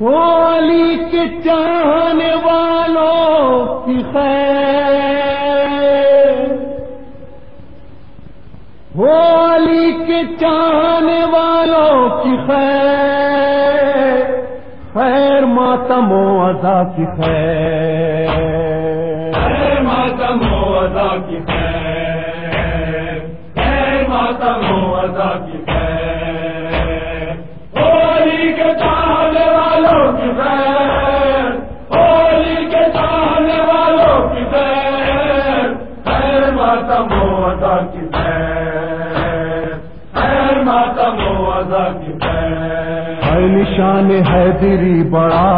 علی کے چاہنے والوں کی خیر۔ ہو علی کے چاہنے والوں کی خیر۔ خیر ماتم و ادا کی خیر۔ خیر ماتم و ادا کی خیر۔ نشان حیدری بڑا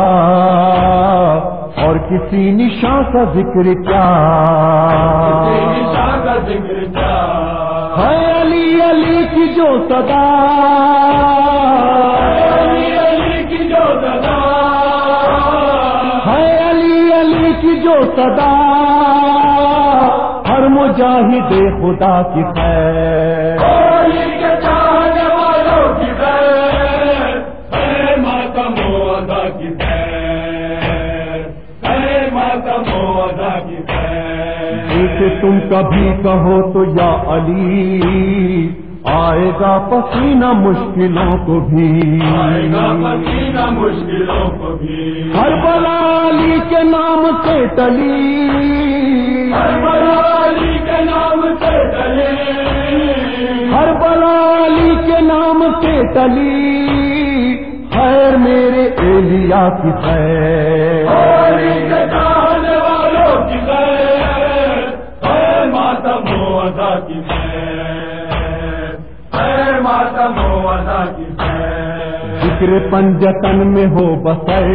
اور کسی نشان کا ذکر کیا؟ ہے علی علی کی جو صدا۔ علی علی کی جو ہے علی علی کی جو صدا۔ ہر مجاہد خدا کی خیر۔ جسے تم کبھی کہو تو یا علی آئے گا پسینہ مشکلوں کو بھی۔ آئے گا پسینہ مشکلوں کو بھی۔ ہر بلا علی کے نام سے ٹلی ہر بلا علی کے نام سے چلے ہر بلا علی کے نام سے ٹلی خیر میرے ایلیا کی خیر۔ ذکر پنجتن میں ہو بسر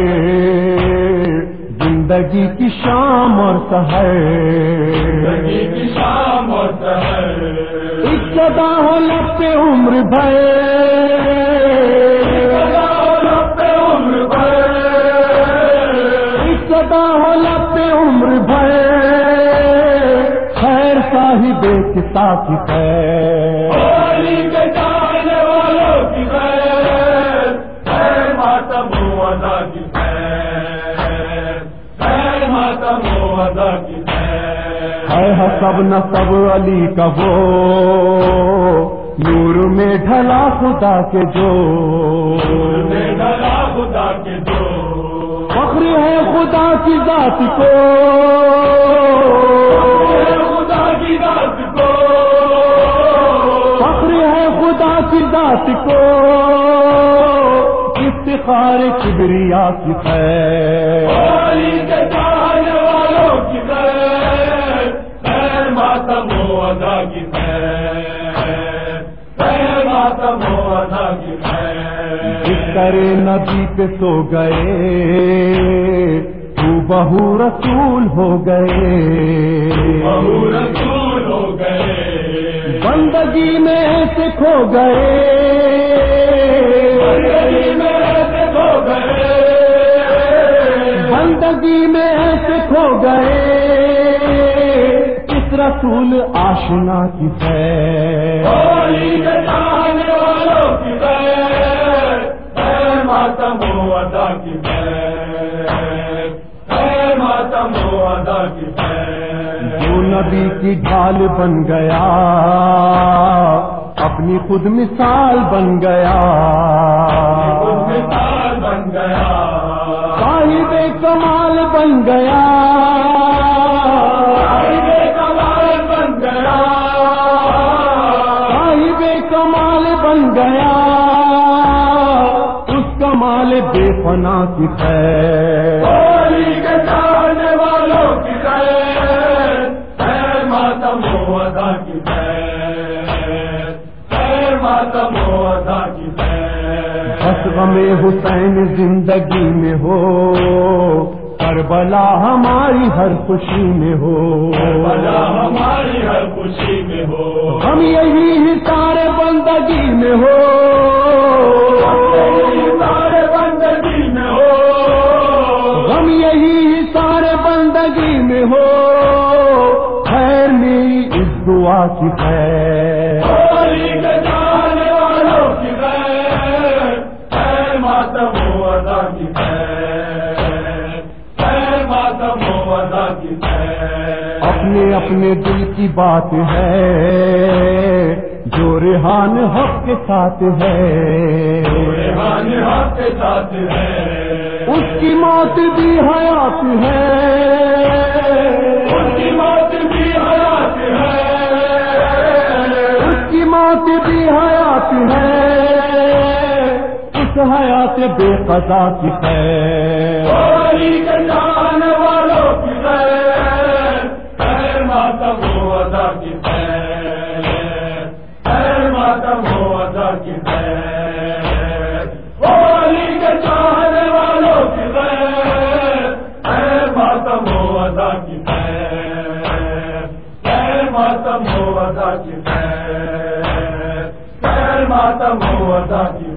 زندگی کی شام اور زندگی سہر کی شام اور سحر۔ ایک صدا ہو لب پہ عمر سدا بھر ہو پہ عمر بھر۔ پہ عمر بھر۔ خیر صاحب کتاب کی ماتم و ادا کی خیر۔ ماتم و ادا کی ہے سب نہ سب علی کا وہ نور میں ڈھلا خدا کے جو۔ میں ڈلا خدا کے دو فخر ہے خدا کی ذات کو۔ خدا کی ذات کو۔ فخر ہے خدا کی ذات کو۔ افتخار کبریا کی خیر۔ ہولی کے جانے والوں کی خیر۔ خیر ماتم و ادا کی خیر۔ خیر ماتم و ادا کی خیر۔ جس طرح نبی پہ سو گئے تو بہو رسول ہو گئے۔ بہو رسول ہو گئے۔ بندگی میں ایسے کھو گئے۔ گئے اس رسول آشنا کی خیر۔ ماتم ادا کی ماتم ادا جو نبی کی ڈھال بن گیا اپنی خود مثال بن گیا۔ خود مثال بن گیا۔ صاحب کمال بن گیا۔ صاحب کمال بن گیا۔ صاحب کمال بن گیا۔ اس کمال بے فنا کی خیر۔ ماتم و ادا کی ماتم و ادا بس غم حسین زندگی میں ہو کربلا ہماری ہر خوشی میں ہو۔ ہماری ہر خوشی میں ہو۔ ہم یہی ہی سارے بندگی میں ہو۔ سارے بندگی میں ہو۔ ہم یہی ہی سارے بندگی میں ہو۔ خیر میری اس دعا کی خیر۔ اپنے اپنے دل کی بات ہے جو ریحان حق کے ساتھ ہے۔ ریحان حق کے ساتھ ہے۔ اس کی موت بھی حیات ہے۔ اس کی موت بھی حیات ہے۔ اس کی موت بھی حیات ہے۔ اس حیات بے قضا کی خیر ماتم ہو ادا کی خیر خیر ماتم ہو ادا کی خیر ہولی کے چاہنے والوں کی خیر خیر ماتم ہو ادا کی خیر خیر ماتم ہو ادا کی خیر خیر ماتم ہو ادا کی